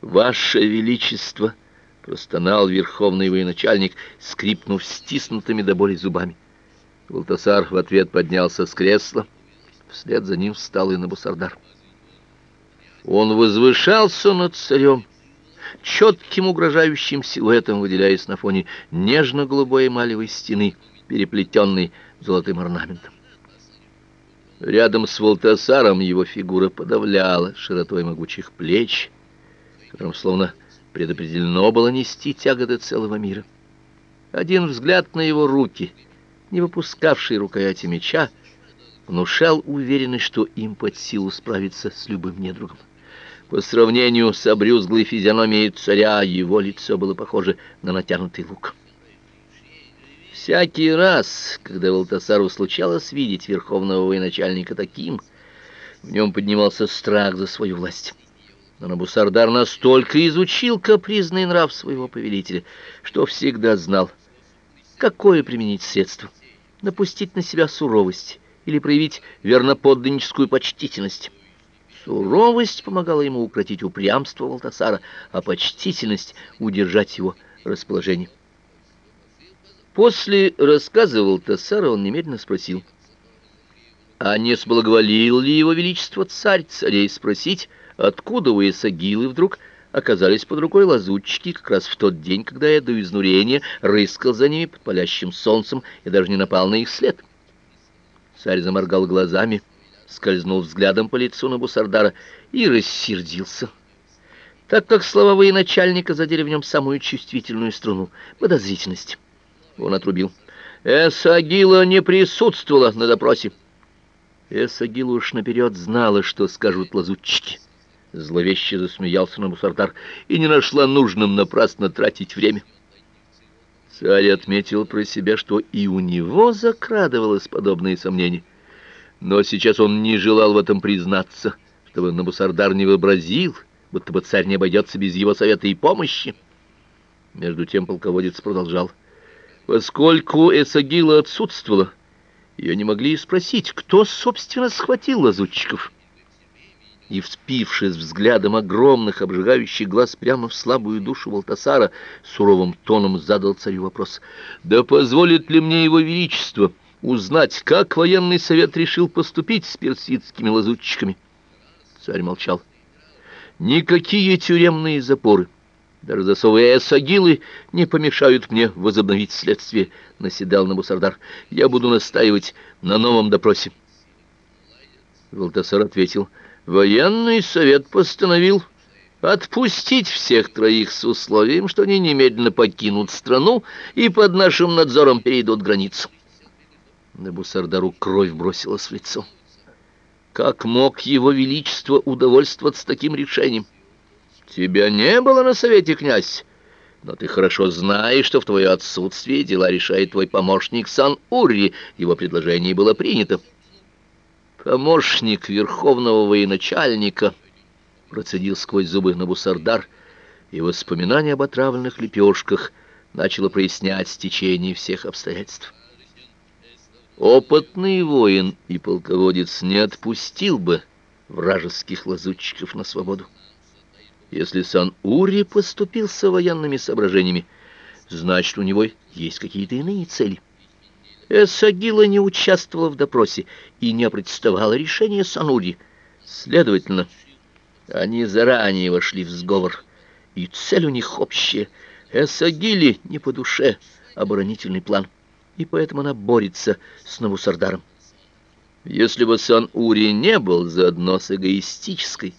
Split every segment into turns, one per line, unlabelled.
Ваше величество, простонал верховный военачальник, скрипнув стиснутыми до боли зубами. Валтасар в ответ поднялся с кресла, вслед за ним встал и Набусардар. Он возвышался над царем, четким угрожающим силуэтом выделяясь на фоне нежно-голубой эмалевой стены, переплетенной золотым орнаментом. Рядом с Валтасаром его фигура подавляла широтой могучих плеч, которым словно предопределено было нести тяготы целого мира. Один взгляд на его руки, не выпускавшие рукояти меча, внушал уверенность, что им под силу справиться с любым недругом. По сравнению с обрюзглой физиономией царя, его лицо было похоже на натянутый лук. Всякий раз, когда Валтасару случалось видеть верховного военачальника таким, в нем поднимался страх за свою власть. Но Набусардар настолько изучил капризный нрав своего повелителя, что всегда знал, какое применить средство: напустить на себя суровость или проявить верноподданническую почтительность. Суровость помогала ему укротить упрямство Валтасара, а почтительность удержать его расположение. После рассказа Валтасара он немедленно спросил: "А не соблаговолил ли его величество царь царей спросить, откуда у Исагилы вдруг оказались под рукой лазутчики как раз в тот день, когда я до изнурения рыскал за ними под палящим солнцем и даже не напал на их след?" Царь заморгал глазами скользнул взглядом по лицу на Бусардара и рассердился, так как слова военачальника задели в нем самую чувствительную струну подозрительность. Он отрубил: "Эсагила не присутствовала на допросе". Эсагила уж наперед знала, что скажут лазутчики. Зловеще засмеялся на Бусардар и не нашла нужным напрасно тратить время. Царь отметил про себя, что и у него закрадывалось подобное сомнение. Но сейчас он не желал в этом признаться, чтобы Набусардар не вообразил, будто бы царь не обойдется без его совета и помощи. Между тем полководец продолжал: "Поскольку Эсагила отсутствовала, ее не могли спросить, кто собственно схватил лазутчиков". И вспившись взглядом огромных обжигающих глаз прямо в слабую душу Валтасара, суровым тоном задал царю вопрос: "Да позволит ли мне его величество узнать, как военный совет решил поступить с персидскими лазутчиками. Царь молчал. Никакие тюремные запоры, даже засовы эсагилы не помешают мне возобновить следствие, наседал на Бусардар. Я буду настаивать на новом допросе. Валтасар ответил: "Военный совет постановил отпустить всех троих с условием, что они немедленно покинут страну и под нашим надзором перейдут границу". На Бусардару кровь бросилась в лицо. Как мог его величество удовольствоваться таким решением? Тебя не было на совете, князь, но ты хорошо знаешь, что в твое отсутствие дела решает твой помощник Сан-Урри. Его предложение было принято. Помощник верховного военачальника процедил сквозь зубы Набусардар, и воспоминание об отравленных лепешках начало прояснять стечение всех обстоятельств. Опытный воин и полководец не отпустил бы вражеских лазутчиков на свободу. Если Сан-Ури поступился военными соображениями, значит, у него есть какие-то иные цели. Эсагила не участвовала в допросе и не протестовала решение Сан-Ури. Следовательно, они заранее вошли в сговор, и цель у них общая. Эсагиле не по душе оборонительный план и поэтому она борется с Навусардаром. Если бы Сан-Ури не был заодно с эгоистической,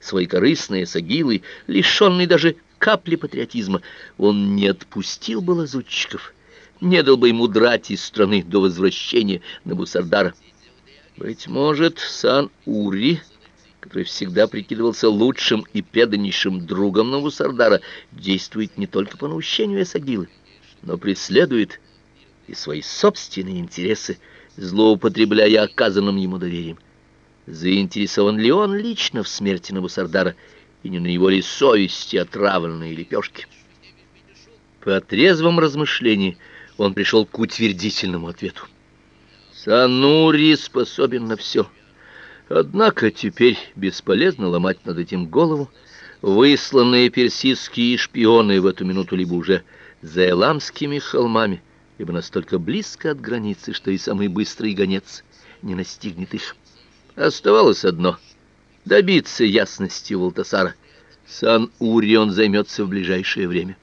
своей корыстной сагилой, лишенной даже капли патриотизма, он не отпустил бы лазутчиков, не дал бы ему драть из страны до возвращения Навусардара. Быть может, Сан-Ури, который всегда прикидывался лучшим и преданнейшим другом Навусардара, действует не только по наущению Эсагилы, но преследует и свои собственные интересы, злоупотребляя оказанным ему доверием. Заинтересован ли он лично в смерти Набусардара, и не на его ли совести отравленные лепешки? По трезвом размышлении он пришел к утвердительному ответу. Санури способен на все. Однако теперь бесполезно ломать над этим голову. Высланные персидские шпионы в эту минуту либо уже за Эламскими холмами, либо настолько близко от границы, что и самый быстрый гонец не настигнет их. Оставалось одно — добиться ясности у Валтасара. Сан-Ури он займется в ближайшее время.